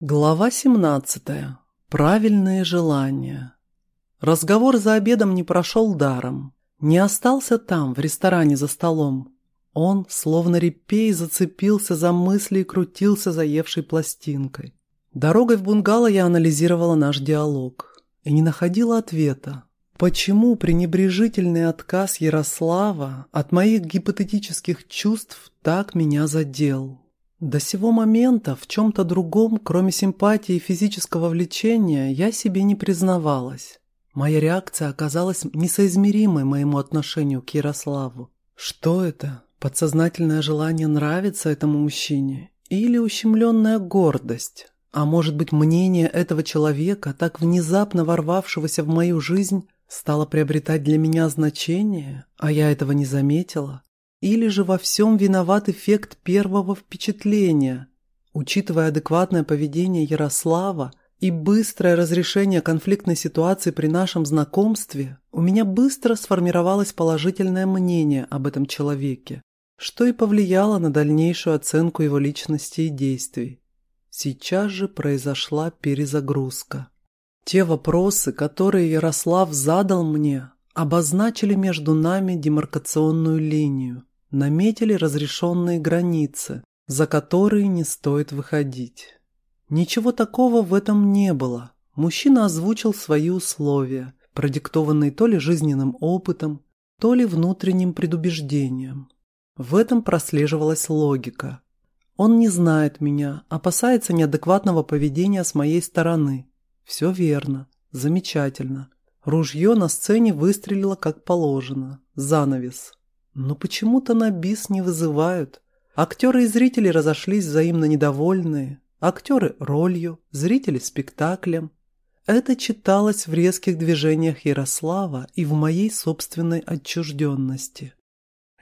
Глава 17. Правильные желания. Разговор за обедом не прошел даром. Не остался там, в ресторане за столом. Он, словно репей, зацепился за мысли и крутился заевшей пластинкой. Дорогой в бунгало я анализировала наш диалог и не находила ответа. Почему пренебрежительный отказ Ярослава от моих гипотетических чувств так меня задел? До сего момента в чем-то другом, кроме симпатии и физического влечения, я себе не признавалась. Моя реакция оказалась несоизмеримой моему отношению к Ярославу. Что это? Подсознательное желание нравиться этому мужчине? Или ущемленная гордость? А может быть, мнение этого человека, так внезапно ворвавшегося в мою жизнь, стало приобретать для меня значение, а я этого не заметила? Или же во всем виноват эффект первого впечатления? Учитывая адекватное поведение Ярослава и быстрое разрешение конфликтной ситуации при нашем знакомстве, у меня быстро сформировалось положительное мнение об этом человеке, что и повлияло на дальнейшую оценку его личности и действий. Сейчас же произошла перезагрузка. Те вопросы, которые Ярослав задал мне, обозначили между нами демаркационную линию, наметили разрешенные границы, за которые не стоит выходить. Ничего такого в этом не было. Мужчина озвучил свои условия, продиктованные то ли жизненным опытом, то ли внутренним предубеждением. В этом прослеживалась логика. Он не знает меня, опасается неадекватного поведения с моей стороны. Все верно, замечательно. Ружье на сцене выстрелило как положено. Занавес. Но почему-то на бис не вызывают. Актеры и зрители разошлись взаимно недовольные. Актеры – ролью, зрители – спектаклем. Это читалось в резких движениях Ярослава и в моей собственной отчужденности.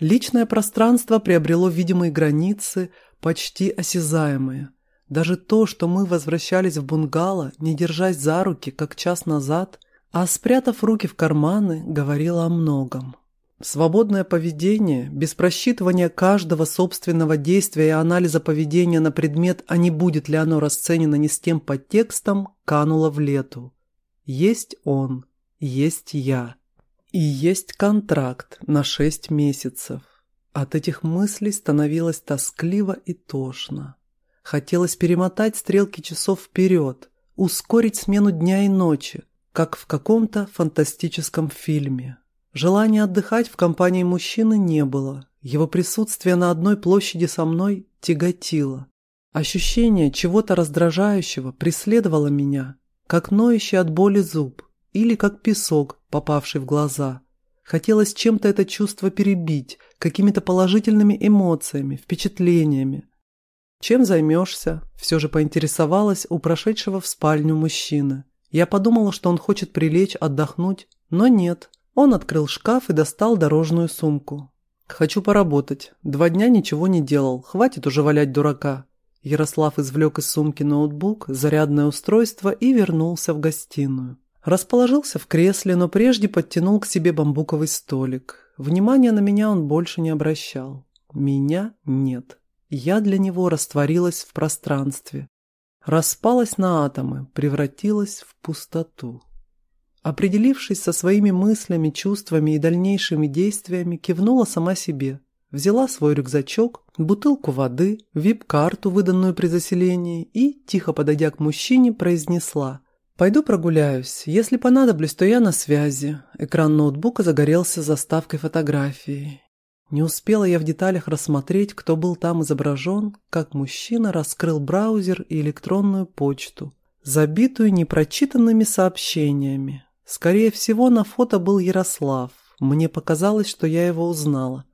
Личное пространство приобрело видимые границы, почти осязаемые. Даже то, что мы возвращались в бунгало, не держась за руки, как час назад, а спрятав руки в карманы, говорила о многом. Свободное поведение, без просчитывания каждого собственного действия и анализа поведения на предмет, а не будет ли оно расценено не с тем подтекстом, кануло в лету. Есть он, есть я. И есть контракт на шесть месяцев. От этих мыслей становилось тоскливо и тошно. Хотелось перемотать стрелки часов вперед, ускорить смену дня и ночи, как в каком-то фантастическом фильме. Желания отдыхать в компании мужчины не было. Его присутствие на одной площади со мной тяготило. Ощущение чего-то раздражающего преследовало меня, как ноющий от боли зуб или как песок, попавший в глаза. Хотелось чем-то это чувство перебить, какими-то положительными эмоциями, впечатлениями. «Чем займешься?» – все же поинтересовалась у прошедшего в спальню мужчины. Я подумала, что он хочет прилечь, отдохнуть, но нет. Он открыл шкаф и достал дорожную сумку. «Хочу поработать. Два дня ничего не делал. Хватит уже валять дурака». Ярослав извлек из сумки ноутбук, зарядное устройство и вернулся в гостиную. Расположился в кресле, но прежде подтянул к себе бамбуковый столик. Внимания на меня он больше не обращал. Меня нет. Я для него растворилась в пространстве распалась на атомы, превратилась в пустоту. Определившись со своими мыслями, чувствами и дальнейшими действиями, кивнула сама себе. Взяла свой рюкзачок, бутылку воды, вип-карту, выданную при заселении, и, тихо подойдя к мужчине, произнесла «Пойду прогуляюсь. Если понадоблюсь, то я на связи». Экран ноутбука загорелся заставкой фотографии. Не успела я в деталях рассмотреть, кто был там изображен, как мужчина раскрыл браузер и электронную почту, забитую непрочитанными сообщениями. Скорее всего, на фото был Ярослав. Мне показалось, что я его узнала.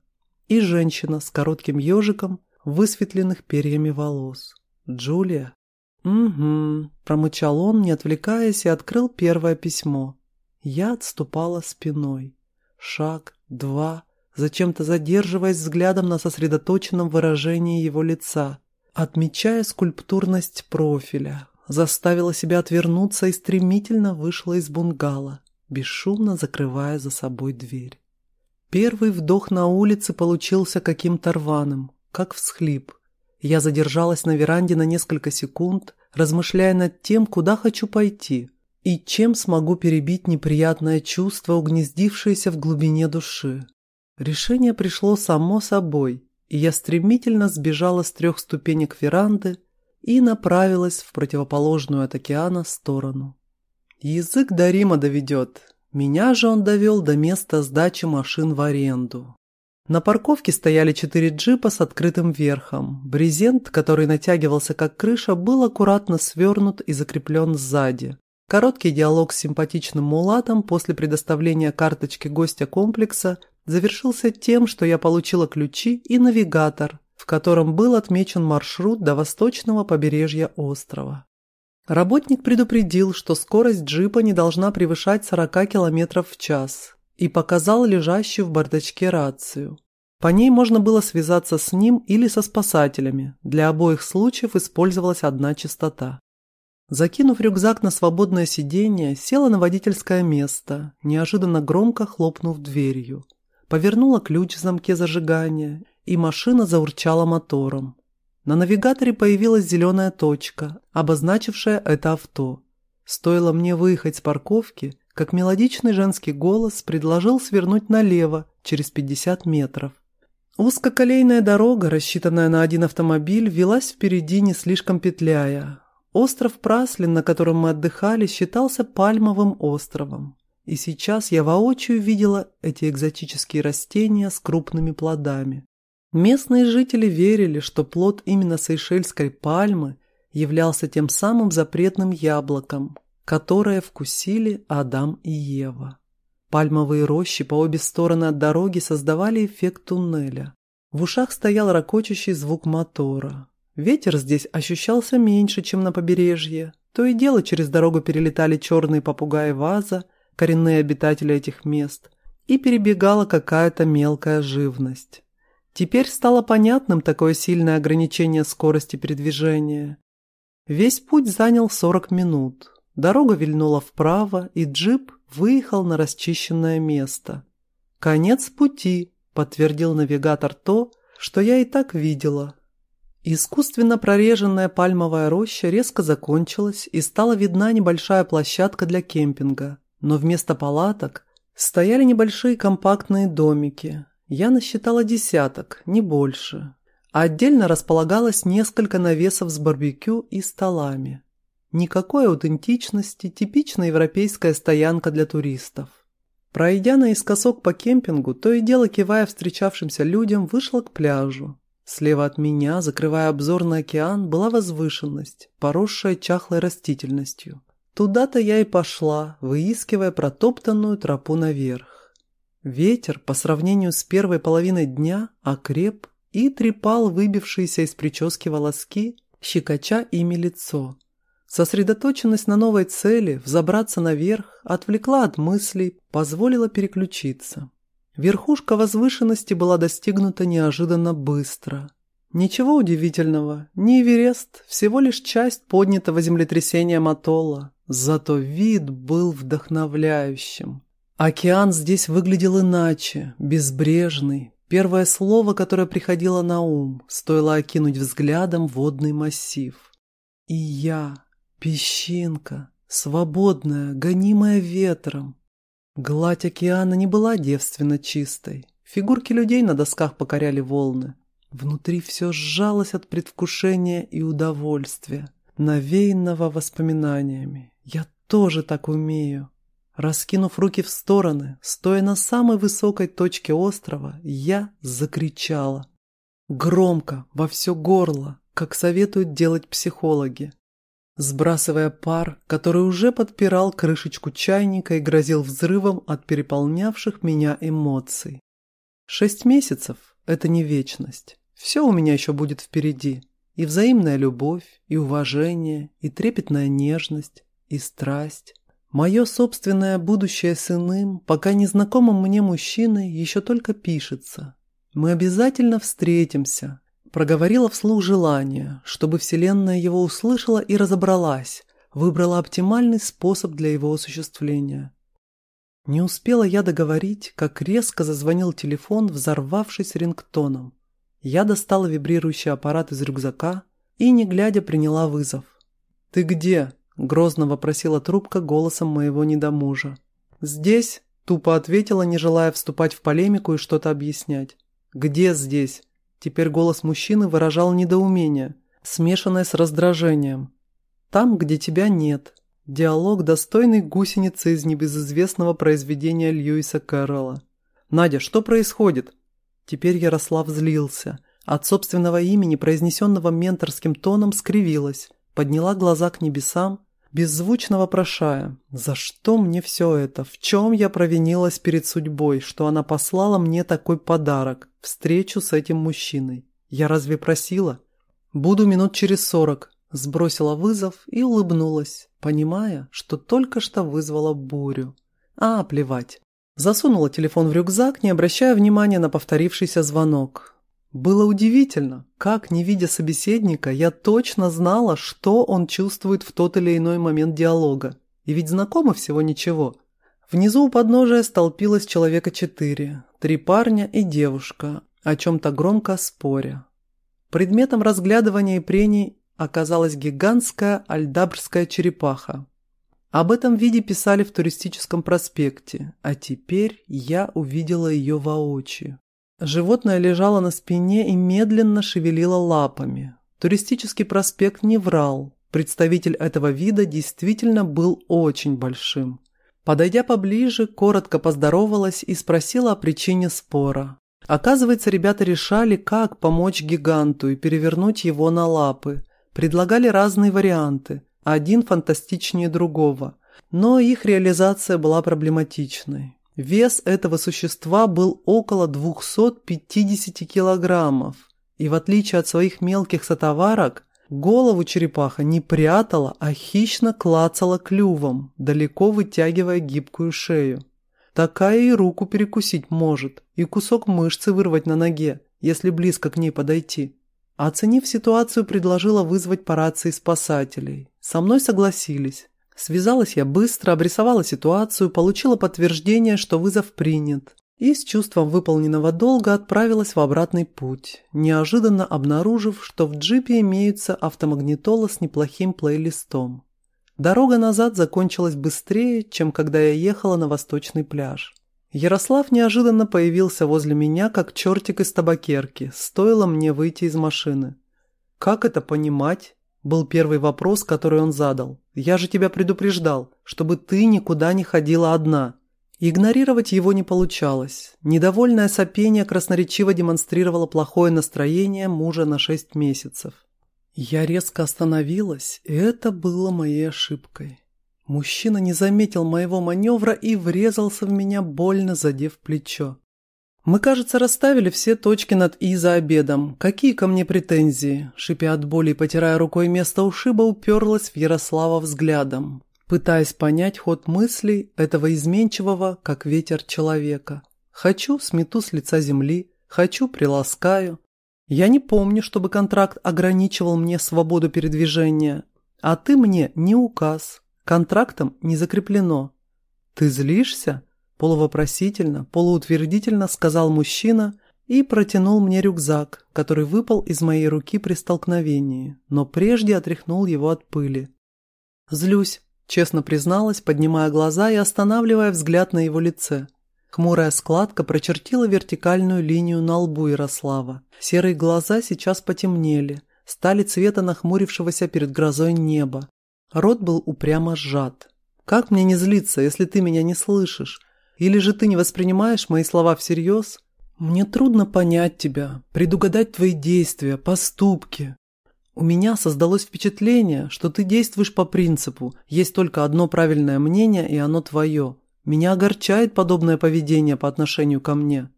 И женщина с коротким ежиком, высветленных перьями волос. Джулия? «Угу», – промычал он, не отвлекаясь, и открыл первое письмо. Я отступала спиной. Шаг, два – зачем-то задерживаясь взглядом на сосредоточенном выражении его лица, отмечая скульптурность профиля, заставила себя отвернуться и стремительно вышла из бунгало, бесшумно закрывая за собой дверь. Первый вдох на улице получился каким-то рваным, как всхлип. Я задержалась на веранде на несколько секунд, размышляя над тем, куда хочу пойти и чем смогу перебить неприятное чувство, угнездившееся в глубине души. Решение пришло само собой, и я стремительно сбежала с трех ступенек веранды и направилась в противоположную от океана сторону. Язык до Рима доведет, меня же он довел до места сдачи машин в аренду. На парковке стояли четыре джипа с открытым верхом. Брезент, который натягивался как крыша, был аккуратно свернут и закреплен сзади. Короткий диалог с симпатичным мулатом после предоставления карточки гостя комплекса завершился тем, что я получила ключи и навигатор, в котором был отмечен маршрут до восточного побережья острова. Работник предупредил, что скорость джипа не должна превышать 40 км в час, и показал лежащую в бардачке рацию. По ней можно было связаться с ним или со спасателями. Для обоих случаев использовалась одна частота. Закинув рюкзак на свободное сиденье, села на водительское место, неожиданно громко хлопнув дверью. Повернула ключ в замке зажигания, и машина заурчала мотором. На навигаторе появилась зеленая точка, обозначившая это авто. Стоило мне выехать с парковки, как мелодичный женский голос предложил свернуть налево через 50 метров. Узкоколейная дорога, рассчитанная на один автомобиль, велась впереди, не слишком петляя. Остров Праслин, на котором мы отдыхали, считался пальмовым островом. И сейчас я воочию видела эти экзотические растения с крупными плодами. Местные жители верили, что плод именно сейшельской пальмы являлся тем самым запретным яблоком, которое вкусили Адам и Ева. Пальмовые рощи по обе стороны от дороги создавали эффект туннеля. В ушах стоял ракочущий звук мотора. Ветер здесь ощущался меньше, чем на побережье. То и дело через дорогу перелетали черные попугаи ваза, коренные обитатели этих мест, и перебегала какая-то мелкая живность. Теперь стало понятным такое сильное ограничение скорости передвижения. Весь путь занял 40 минут. Дорога вильнула вправо, и джип выехал на расчищенное место. «Конец пути», — подтвердил навигатор то, что я и так видела. Искусственно прореженная пальмовая роща резко закончилась, и стала видна небольшая площадка для кемпинга, но вместо палаток стояли небольшие компактные домики, я насчитала десяток, не больше. Отдельно располагалось несколько навесов с барбекю и столами. Никакой аутентичности, типичная европейская стоянка для туристов. Пройдя наискосок по кемпингу, то и дело кивая встречавшимся людям, вышла к пляжу. Слева от меня, закрывая обзор на океан, была возвышенность, поросшая чахлой растительностью. Туда-то я и пошла, выискивая протоптанную тропу наверх. Ветер по сравнению с первой половиной дня окреп и трепал выбившиеся из прически волоски, щекоча ими лицо. Сосредоточенность на новой цели, взобраться наверх, отвлекла от мыслей, позволила переключиться. Верхушка возвышенности была достигнута неожиданно быстро. Ничего удивительного, не Эверест, всего лишь часть поднятого землетрясения Матола, зато вид был вдохновляющим. Океан здесь выглядел иначе, безбрежный. Первое слово, которое приходило на ум, стоило окинуть взглядом водный массив. И я, песчинка, свободная, гонимая ветром. Гладь океана не была девственно чистой. Фигурки людей на досках покоряли волны. Внутри все сжалось от предвкушения и удовольствия, навеянного воспоминаниями. Я тоже так умею. Раскинув руки в стороны, стоя на самой высокой точке острова, я закричала. Громко, во все горло, как советуют делать психологи. Сбрасывая пар, который уже подпирал крышечку чайника и грозил взрывом от переполнявших меня эмоций. Шесть месяцев – это не вечность. Все у меня еще будет впереди. И взаимная любовь, и уважение, и трепетная нежность, и страсть. Мое собственное будущее с иным, пока незнакомым мне мужчиной, еще только пишется. Мы обязательно встретимся. Проговорила вслух желание, чтобы Вселенная его услышала и разобралась, выбрала оптимальный способ для его осуществления. Не успела я договорить, как резко зазвонил телефон, взорвавшись рингтоном. Я достала вибрирующий аппарат из рюкзака и, не глядя, приняла вызов. «Ты где?» – грозно вопросила трубка голосом моего недомужа. «Здесь?» – тупо ответила, не желая вступать в полемику и что-то объяснять. «Где здесь?» Теперь голос мужчины выражал недоумение, смешанное с раздражением. «Там, где тебя нет». Диалог, достойный гусеницы из небезызвестного произведения Льюиса Кэрролла. «Надя, что происходит?» Теперь Ярослав злился. От собственного имени, произнесенного менторским тоном, скривилась, подняла глаза к небесам, беззвучно вопрошая, «За что мне все это? В чем я провинилась перед судьбой, что она послала мне такой подарок, встречу с этим мужчиной? Я разве просила? Буду минут через сорок». Сбросила вызов и улыбнулась, понимая, что только что вызвала бурю. А, плевать. Засунула телефон в рюкзак, не обращая внимания на повторившийся звонок. Было удивительно, как, не видя собеседника, я точно знала, что он чувствует в тот или иной момент диалога. И ведь знакомо всего ничего. Внизу у подножия столпилось человека четыре. Три парня и девушка, о чем-то громко споря. Предметом разглядывания и прений оказалась гигантская альдабрская черепаха. Об этом виде писали в туристическом проспекте, а теперь я увидела ее воочию. Животное лежало на спине и медленно шевелило лапами. Туристический проспект не врал. Представитель этого вида действительно был очень большим. Подойдя поближе, коротко поздоровалась и спросила о причине спора. Оказывается, ребята решали, как помочь гиганту и перевернуть его на лапы. Предлагали разные варианты, один фантастичнее другого. Но их реализация была проблематичной. Вес этого существа был около 250 килограммов, и в отличие от своих мелких сотоварок, голову черепаха не прятала, а хищно клацала клювом, далеко вытягивая гибкую шею. Такая и руку перекусить может, и кусок мышцы вырвать на ноге, если близко к ней подойти. Оценив ситуацию, предложила вызвать по рации спасателей. Со мной согласились. Связалась я быстро, обрисовала ситуацию, получила подтверждение, что вызов принят. И с чувством выполненного долга отправилась в обратный путь, неожиданно обнаружив, что в джипе имеются автомагнитола с неплохим плейлистом. Дорога назад закончилась быстрее, чем когда я ехала на восточный пляж. Ярослав неожиданно появился возле меня, как чертик из табакерки, стоило мне выйти из машины. «Как это понимать?» Был первый вопрос, который он задал. «Я же тебя предупреждал, чтобы ты никуда не ходила одна». Игнорировать его не получалось. Недовольное сопение красноречиво демонстрировало плохое настроение мужа на шесть месяцев. Я резко остановилась, и это было моей ошибкой. Мужчина не заметил моего маневра и врезался в меня, больно задев плечо. «Мы, кажется, расставили все точки над «и» за обедом. Какие ко мне претензии?» Шипя от боли и потирая рукой место ушиба, уперлась в Ярослава взглядом, пытаясь понять ход мыслей этого изменчивого, как ветер человека. «Хочу, смету с лица земли, хочу, приласкаю. Я не помню, чтобы контракт ограничивал мне свободу передвижения, а ты мне не указ, контрактом не закреплено. Ты злишься?» Полувопросительно, полуутвердительно сказал мужчина и протянул мне рюкзак, который выпал из моей руки при столкновении, но прежде отряхнул его от пыли. «Злюсь», – честно призналась, поднимая глаза и останавливая взгляд на его лице. Хмурая складка прочертила вертикальную линию на лбу Ярослава. Серые глаза сейчас потемнели, стали цвета нахмурившегося перед грозой неба. Рот был упрямо сжат. «Как мне не злиться, если ты меня не слышишь? Или же ты не воспринимаешь мои слова всерьез? Мне трудно понять тебя, предугадать твои действия, поступки. У меня создалось впечатление, что ты действуешь по принципу «есть только одно правильное мнение, и оно твое». Меня огорчает подобное поведение по отношению ко мне».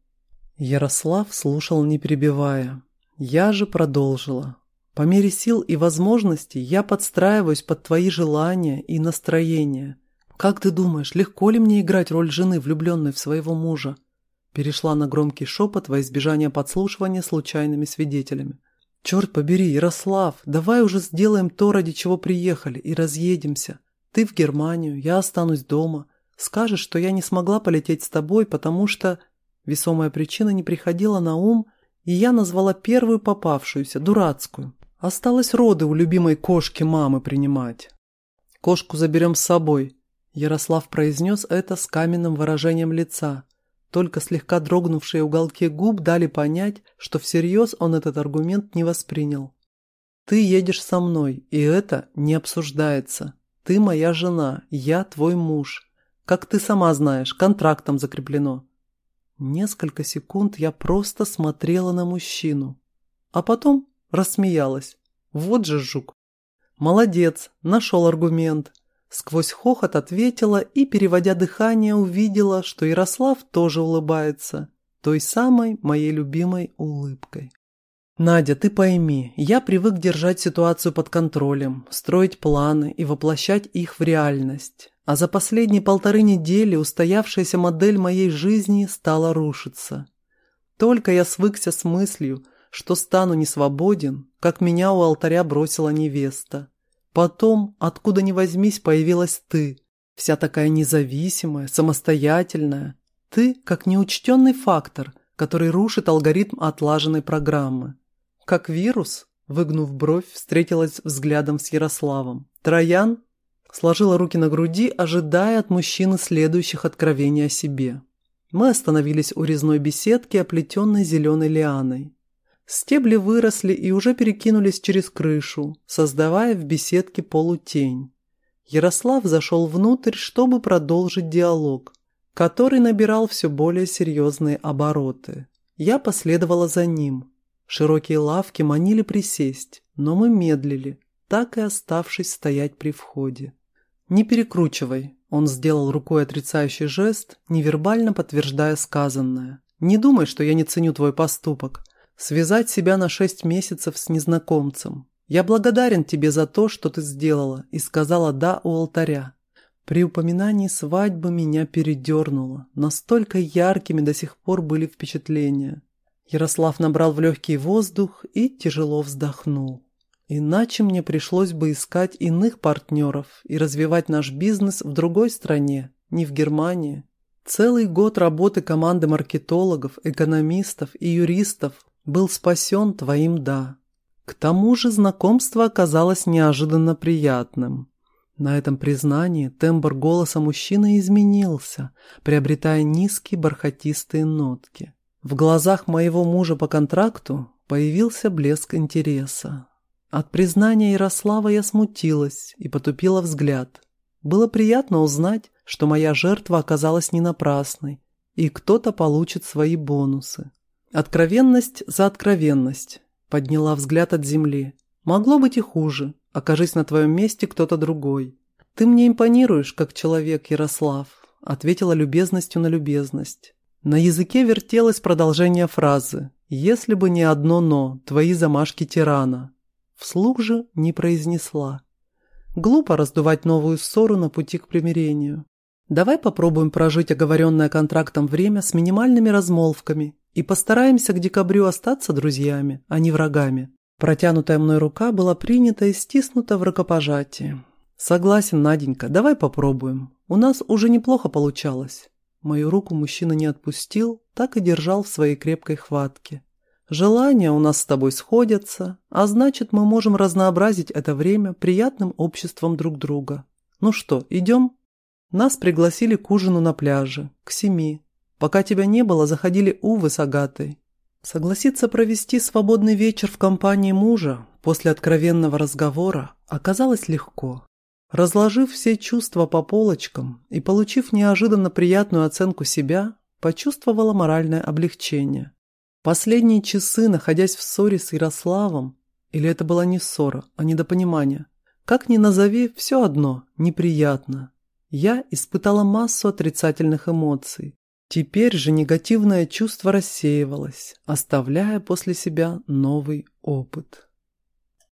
Ярослав слушал, не перебивая. Я же продолжила. «По мере сил и возможностей я подстраиваюсь под твои желания и настроения. «Как ты думаешь, легко ли мне играть роль жены, влюбленной в своего мужа?» Перешла на громкий шепот во избежание подслушивания случайными свидетелями. «Черт побери, Ярослав, давай уже сделаем то, ради чего приехали, и разъедемся. Ты в Германию, я останусь дома. Скажешь, что я не смогла полететь с тобой, потому что...» Весомая причина не приходила на ум, и я назвала первую попавшуюся, дурацкую. Осталось роды у любимой кошки мамы принимать. Кошку заберем с собой. Ярослав произнес это с каменным выражением лица. Только слегка дрогнувшие уголки губ дали понять, что всерьез он этот аргумент не воспринял. «Ты едешь со мной, и это не обсуждается. Ты моя жена, я твой муж. Как ты сама знаешь, контрактом закреплено». Несколько секунд я просто смотрела на мужчину, а потом рассмеялась. Вот же жук. Молодец, нашел аргумент. Сквозь хохот ответила и, переводя дыхание, увидела, что Ярослав тоже улыбается, той самой моей любимой улыбкой. «Надя, ты пойми, я привык держать ситуацию под контролем, строить планы и воплощать их в реальность. А за последние полторы недели устоявшаяся модель моей жизни стала рушиться. Только я свыкся с мыслью, что стану не свободен, как меня у алтаря бросила невеста. Потом, откуда ни возьмись, появилась ты, вся такая независимая, самостоятельная. Ты как неучтенный фактор, который рушит алгоритм отлаженной программы. Как вирус, выгнув бровь, встретилась взглядом с Ярославом. Троян сложила руки на груди, ожидая от мужчины следующих откровений о себе. Мы остановились у резной беседки, оплетенной зеленой лианой. Стебли выросли и уже перекинулись через крышу, создавая в беседке полутень. Ярослав зашел внутрь, чтобы продолжить диалог, который набирал все более серьезные обороты. Я последовала за ним. Широкие лавки манили присесть, но мы медлили, так и оставшись стоять при входе. «Не перекручивай», – он сделал рукой отрицающий жест, невербально подтверждая сказанное. «Не думай, что я не ценю твой поступок. Связать себя на шесть месяцев с незнакомцем. Я благодарен тебе за то, что ты сделала и сказала «да» у алтаря. При упоминании свадьбы меня передернуло. Настолько яркими до сих пор были впечатления. Ярослав набрал в легкий воздух и тяжело вздохнул. Иначе мне пришлось бы искать иных партнеров и развивать наш бизнес в другой стране, не в Германии. Целый год работы команды маркетологов, экономистов и юристов был спасен твоим «да». К тому же знакомство оказалось неожиданно приятным. На этом признании тембр голоса мужчины изменился, приобретая низкие бархатистые нотки. В глазах моего мужа по контракту появился блеск интереса. От признания Ярослава я смутилась и потупила взгляд. Было приятно узнать, что моя жертва оказалась не напрасной, и кто-то получит свои бонусы. Откровенность за откровенность. Подняла взгляд от земли. Могло быть и хуже. Окажись на твоем месте кто-то другой. Ты мне импонируешь, как человек, Ярослав. Ответила любезностью на любезность. На языке вертелось продолжение фразы. Если бы не одно «но», твои замашки тирана. Вслух же не произнесла. Глупо раздувать новую ссору на пути к примирению. Давай попробуем прожить оговоренное контрактом время с минимальными размолвками и постараемся к декабрю остаться друзьями, а не врагами. Протянутая мной рука была принята и стиснута в рукопожатии. Согласен, Наденька, давай попробуем. У нас уже неплохо получалось. Мою руку мужчина не отпустил, так и держал в своей крепкой хватке. Желания у нас с тобой сходятся, а значит, мы можем разнообразить это время приятным обществом друг друга. Ну что, идем? Нас пригласили к ужину на пляже, к семи, Пока тебя не было, заходили Увы с Агатой. Согласиться провести свободный вечер в компании мужа после откровенного разговора оказалось легко. Разложив все чувства по полочкам и получив неожиданно приятную оценку себя, почувствовала моральное облегчение. Последние часы, находясь в ссоре с Ярославом, или это была не ссора, а недопонимание, как ни назови, все одно, неприятно. Я испытала массу отрицательных эмоций, Теперь же негативное чувство рассеивалось, оставляя после себя новый опыт.